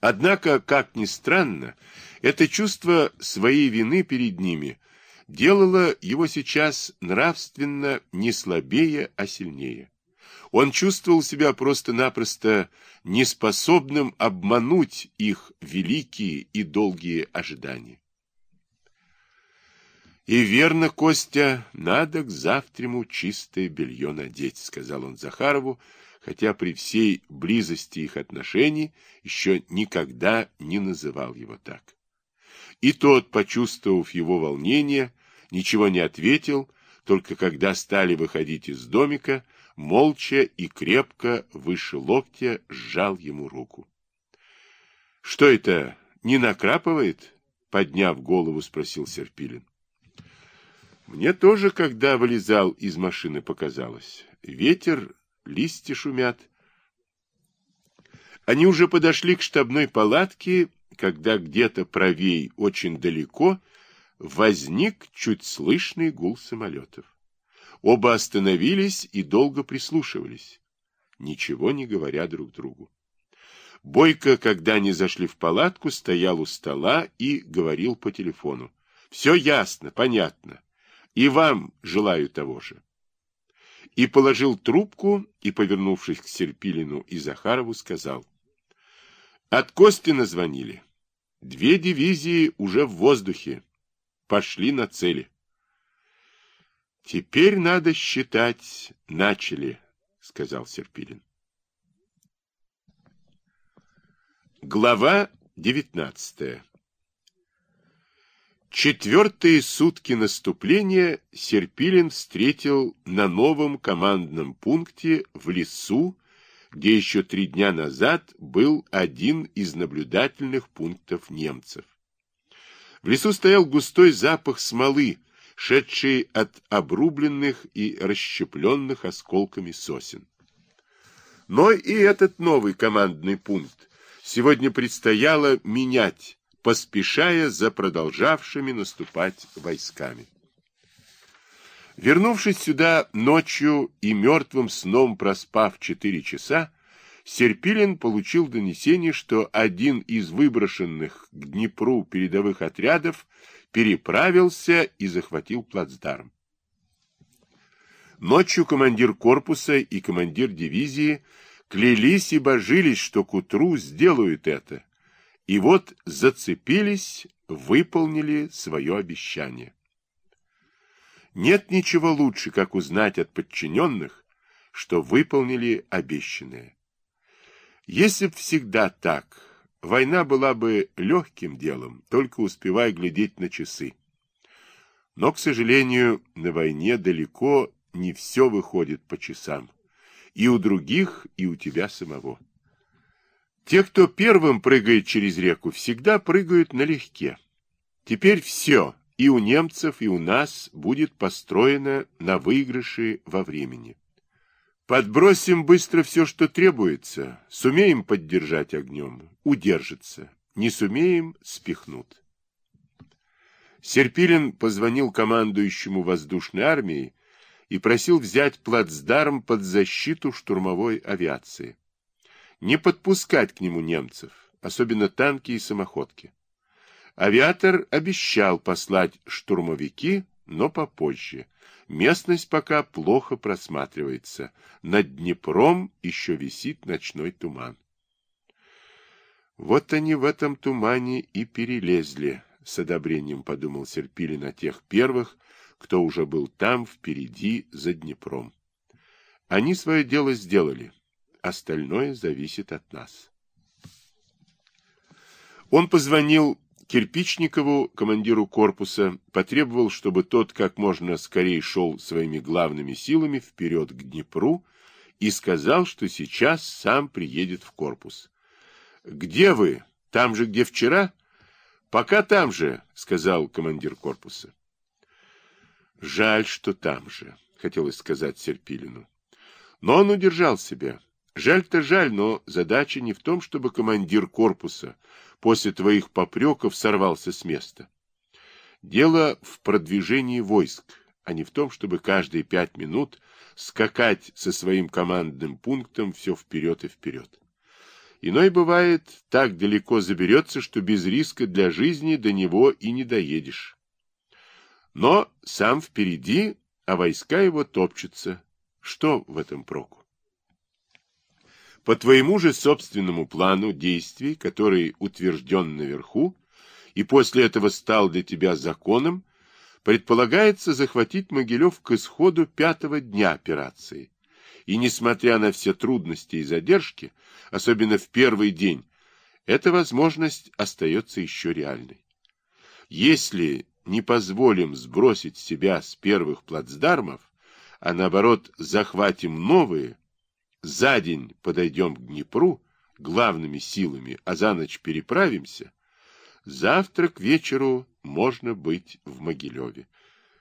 Однако, как ни странно, это чувство своей вины перед ними делало его сейчас нравственно не слабее, а сильнее. Он чувствовал себя просто-напросто неспособным обмануть их великие и долгие ожидания. «И верно, Костя, надо к завтраму чистое белье надеть», — сказал он Захарову, хотя при всей близости их отношений еще никогда не называл его так. И тот, почувствовав его волнение, ничего не ответил, только когда стали выходить из домика, молча и крепко выше локтя сжал ему руку. — Что это, не накрапывает? — подняв голову, спросил Серпилин. Мне тоже, когда вылезал из машины, показалось. Ветер, листья шумят. Они уже подошли к штабной палатке, когда где-то правей, очень далеко, возник чуть слышный гул самолетов. Оба остановились и долго прислушивались, ничего не говоря друг другу. Бойко, когда они зашли в палатку, стоял у стола и говорил по телефону. «Все ясно, понятно. И вам желаю того же. И положил трубку и, повернувшись к Серпилину и Захарову, сказал. От Костина звонили. Две дивизии уже в воздухе. Пошли на цели. Теперь надо считать, начали, сказал Серпилин. Глава девятнадцатая Четвертые сутки наступления Серпилин встретил на новом командном пункте в лесу, где еще три дня назад был один из наблюдательных пунктов немцев. В лесу стоял густой запах смолы, шедший от обрубленных и расщепленных осколками сосен. Но и этот новый командный пункт сегодня предстояло менять, поспешая за продолжавшими наступать войсками. Вернувшись сюда ночью и мертвым сном проспав четыре часа, Серпилин получил донесение, что один из выброшенных к Днепру передовых отрядов переправился и захватил плацдарм. Ночью командир корпуса и командир дивизии клялись и божились, что к утру сделают это, и вот зацепились, выполнили свое обещание. Нет ничего лучше, как узнать от подчиненных, что выполнили обещанное. Если б всегда так, война была бы легким делом, только успевая глядеть на часы. Но, к сожалению, на войне далеко не все выходит по часам. И у других, и у тебя самого. Те, кто первым прыгает через реку, всегда прыгают налегке. Теперь все, и у немцев, и у нас, будет построено на выигрыше во времени. Подбросим быстро все, что требуется, сумеем поддержать огнем, удержится, не сумеем — спихнут. Серпилин позвонил командующему воздушной армией и просил взять плацдарм под защиту штурмовой авиации не подпускать к нему немцев, особенно танки и самоходки. Авиатор обещал послать штурмовики, но попозже. Местность пока плохо просматривается. Над Днепром еще висит ночной туман. Вот они в этом тумане и перелезли, с одобрением подумал Серпилин о тех первых, кто уже был там, впереди, за Днепром. Они свое дело сделали. Остальное зависит от нас. Он позвонил Кирпичникову, командиру корпуса, потребовал, чтобы тот как можно скорее шел своими главными силами вперед к Днепру и сказал, что сейчас сам приедет в корпус. «Где вы? Там же, где вчера?» «Пока там же», — сказал командир корпуса. «Жаль, что там же», — хотелось сказать Серпилину. Но он удержал себя. Жаль-то жаль, но задача не в том, чтобы командир корпуса после твоих попреков сорвался с места. Дело в продвижении войск, а не в том, чтобы каждые пять минут скакать со своим командным пунктом все вперед и вперед. Иной бывает, так далеко заберется, что без риска для жизни до него и не доедешь. Но сам впереди, а войска его топчутся. Что в этом проку? По твоему же собственному плану действий, который утвержден наверху, и после этого стал для тебя законом, предполагается захватить Могилев к исходу пятого дня операции. И несмотря на все трудности и задержки, особенно в первый день, эта возможность остается еще реальной. Если не позволим сбросить себя с первых плацдармов, а наоборот захватим новые, за день подойдем к Днепру главными силами, а за ночь переправимся, завтра к вечеру можно быть в Могилеве.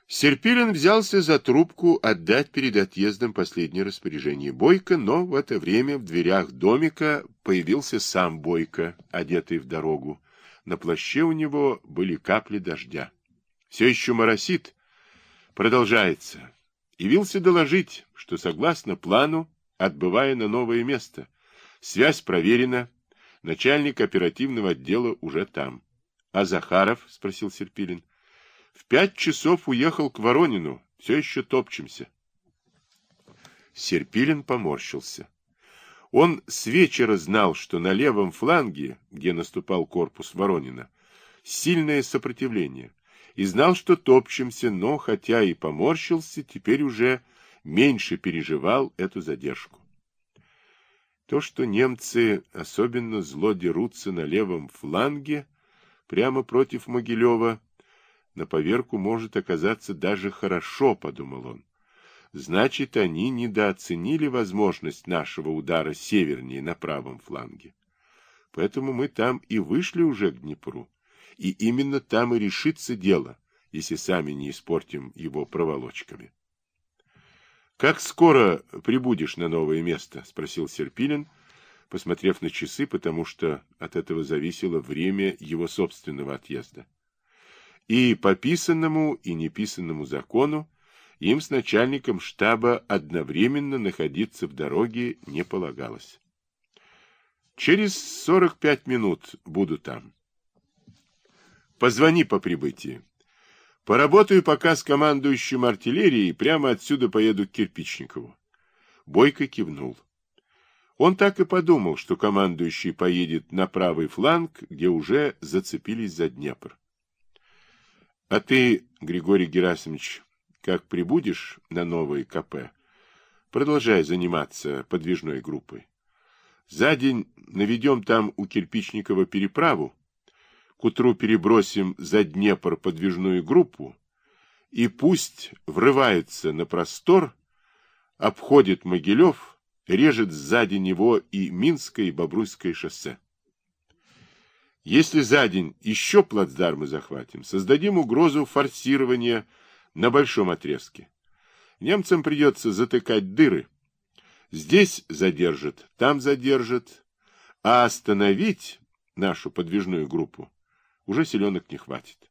Серпилин взялся за трубку отдать перед отъездом последнее распоряжение Бойко, но в это время в дверях домика появился сам Бойко, одетый в дорогу. На плаще у него были капли дождя. Все еще моросит. Продолжается. Явился доложить, что согласно плану, отбывая на новое место, связь проверена, начальник оперативного отдела уже там. — А Захаров? — спросил Серпилин. — в пять часов уехал к Воронину. Все еще топчемся. Серпилин поморщился. Он с вечера знал, что на левом фланге, где наступал корпус Воронина, сильное сопротивление, и знал, что топчемся, но, хотя и поморщился, теперь уже меньше переживал эту задержку. То, что немцы особенно зло дерутся на левом фланге, прямо против Могилева, на поверку может оказаться даже хорошо, подумал он. Значит, они недооценили возможность нашего удара севернее на правом фланге. Поэтому мы там и вышли уже к Днепру. И именно там и решится дело, если сами не испортим его проволочками. «Как скоро прибудешь на новое место?» — спросил Серпилин, посмотрев на часы, потому что от этого зависело время его собственного отъезда. И по писанному и неписанному закону им с начальником штаба одновременно находиться в дороге не полагалось. Через 45 минут буду там. Позвони по прибытии. Поработаю пока с командующим артиллерией, прямо отсюда поеду к Кирпичникову. Бойко кивнул. Он так и подумал, что командующий поедет на правый фланг, где уже зацепились за Днепр. А ты, Григорий Герасимович, как прибудешь на новые КП, продолжай заниматься подвижной группой. За день наведем там у Кирпичникова переправу, к утру перебросим за Днепр подвижную группу, и пусть врывается на простор, обходит Могилев, режет сзади него и Минское, и Бобруйское шоссе. Если за день еще плацдармы захватим, создадим угрозу форсирования на большом отрезке. Немцам придется затыкать дыры. Здесь задержат, там задержат, а остановить нашу подвижную группу уже селенок не хватит.